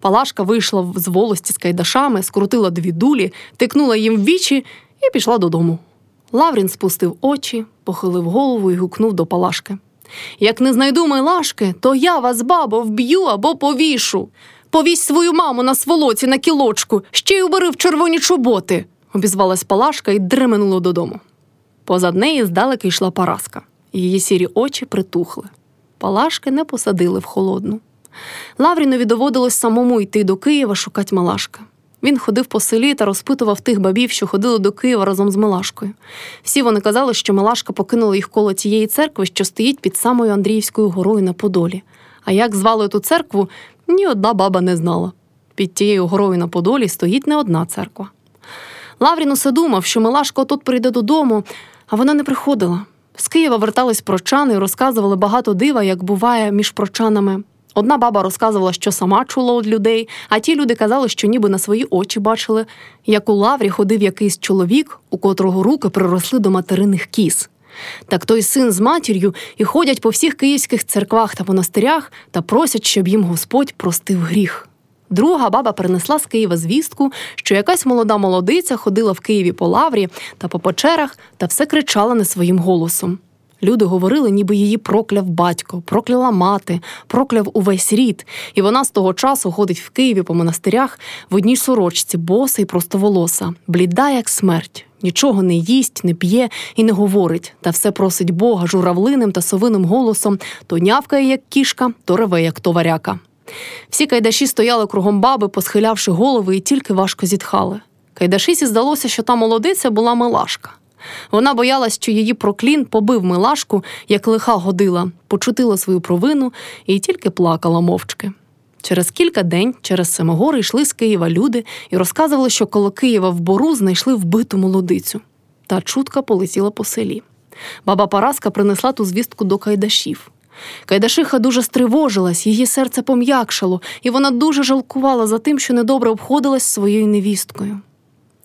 Палашка вийшла з волості з кайдашами, скрутила дві дулі, тикнула їм в вічі і пішла додому. Лаврін спустив очі, похилив голову і гукнув до Палашки. Як не знайду милашки, то я вас, бабо, вб'ю або повішу. Повісь свою маму на сволоці на кілочку, ще й убери в червоні чоботи, обізвалась Палашка і дременула додому. Позад неї здалеки йшла Параска. Її сірі очі притухли. Палашки не посадили в холодну. Лаврінові доводилось самому йти до Києва шукати Малашка. Він ходив по селі та розпитував тих бабів, що ходили до Києва разом з Милашкою. Всі вони казали, що Милашка покинула їх коло тієї церкви, що стоїть під самою Андріївською горою на Подолі. А як звали ту церкву, ні одна баба не знала. Під тією горою на Подолі стоїть не одна церква. Лаврін усе думав, що Милашка отут прийде додому, а вона не приходила. З Києва вертались прочани і розказували багато дива, як буває між прочанами. Одна баба розказувала, що сама чула від людей, а ті люди казали, що ніби на свої очі бачили, як у лаврі ходив якийсь чоловік, у котрого руки приросли до материних кіз. Так той син з матір'ю і ходять по всіх київських церквах та монастирях та просять, щоб їм Господь простив гріх. Друга баба принесла з Києва звістку, що якась молода молодиця ходила в Києві по лаврі та по печерах та все кричала не своїм голосом. Люди говорили, ніби її прокляв батько, прокляла мати, прокляв увесь рід, і вона з того часу ходить в Києві по монастирях в одній сорочці, боса і простоволоса, бліда, як смерть. Нічого не їсть, не п'є і не говорить, та все просить Бога журавлиним та совиним голосом то нявкає, як кішка, то реве, як товаряка. Всі кайдаші стояли кругом баби, посхилявши голови, і тільки важко зітхали. Кайдашисі здалося, що та молодиця була милашка. Вона боялась, що її проклін побив милашку, як лиха годила, почутила свою провину і тільки плакала мовчки. Через кілька день через Семигори йшли з Києва люди і розказували, що коло Києва в бору знайшли вбиту молодицю. Та чутка полетіла по селі. Баба Параска принесла ту звістку до Кайдашів. Кайдашиха дуже стривожилась, її серце пом'якшало, і вона дуже жалкувала за тим, що недобре обходилась своєю невісткою.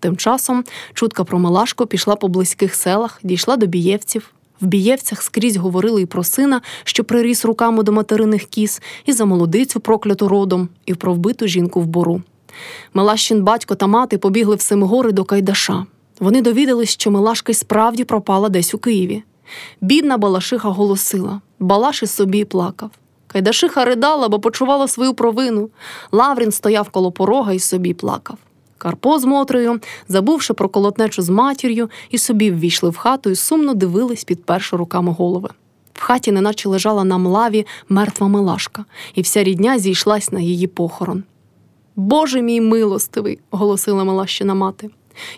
Тим часом чутка про Малашко пішла по близьких селах, дійшла до бієвців. В бієвцях скрізь говорили і про сина, що приріс руками до материних кіз, і за молодицю, прокляту родом, і про вбиту жінку в бору. Мелащин батько та мати побігли в Семигори до Кайдаша. Вони довідались, що Мелашка й справді пропала десь у Києві. Бідна Балашиха голосила, Балаш і собі плакав. Кайдашиха ридала, бо почувала свою провину. Лаврін стояв коло порога і собі плакав. Карпо з Мотрею, забувши про колотнечу з матір'ю, і собі ввійшли в хату і сумно дивились, підперши руками голови. В хаті неначе лежала на млаві мертва милашка, і вся рідня зійшлась на її похорон. Боже мій милостивий, оголосила Милащина мати.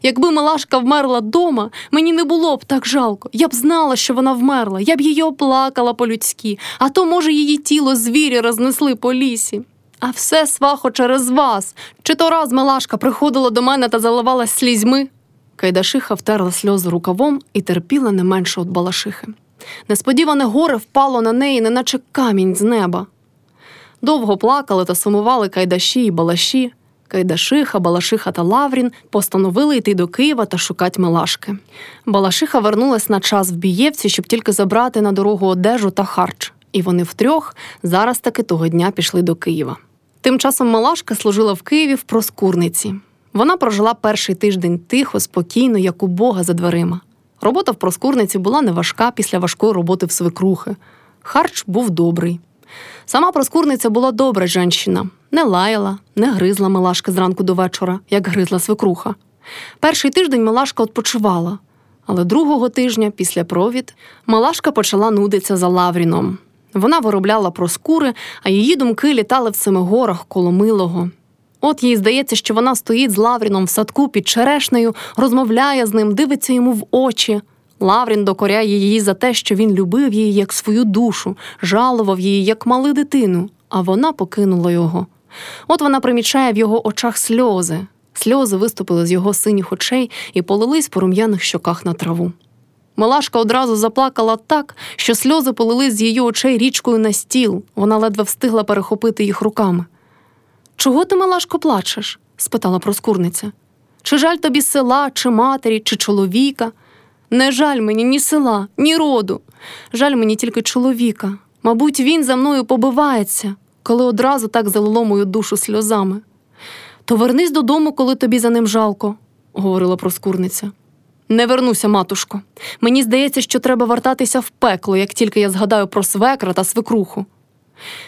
Якби Милашка вмерла дома, мені не було б так жалко. Я б знала, що вона вмерла, я б її оплакала по-людськи, а то, може, її тіло звірі рознесли по лісі. А все свахо через вас. Чи то раз Милашка приходила до мене та заливалась слізьми? Кайдашиха втерла сльози рукавом і терпіла не менше від Балашихи. Несподіване горе впало на неї, неначе камінь з неба. Довго плакали та сумували кайдаші і балаші. Кайдашиха, Балашиха та Лаврін постановили йти до Києва та шукати Милашки. Балашиха вернулась на час в Бієвці, щоб тільки забрати на дорогу одежу та харч, і вони втрьох зараз таки того дня пішли до Києва. Тим часом Малашка служила в Києві в проскурниці. Вона прожила перший тиждень тихо, спокійно, як у Бога за дверима. Робота в проскурниці була неважка після важкої роботи в свекрухи. Харч був добрий. Сама проскурниця була добра жінщина, не лаяла, не гризла Милашка зранку до вечора, як гризла свекруха. Перший тиждень Милашка відпочивала, але другого тижня, після провід, Малашка почала нудитися за Лавріном. Вона виробляла проскури, а її думки літали в Семигорах коло милого. От їй здається, що вона стоїть з Лавріном в садку під черешнею, розмовляє з ним, дивиться йому в очі. Лаврін докоряє її за те, що він любив її як свою душу, жалував її як малу дитину, а вона покинула його. От вона примічає в його очах сльози. Сльози виступили з його синіх очей і полились по рум'яних щоках на траву. Малашка одразу заплакала так, що сльози полились з її очей річкою на стіл. Вона ледве встигла перехопити їх руками. Чого ти, Малашко, плачеш? спитала проскурниця. Чи жаль тобі села, чи матері, чи чоловіка? Не жаль мені ні села, ні роду. Жаль мені тільки чоловіка. Мабуть, він за мною побивається. коли одразу так залило мою душу сльозами. То вернись додому, коли тобі за ним жалко, говорила проскурниця. Не вернуся, матушко. Мені здається, що треба вертатися в пекло, як тільки я згадаю про свекра та свекруху.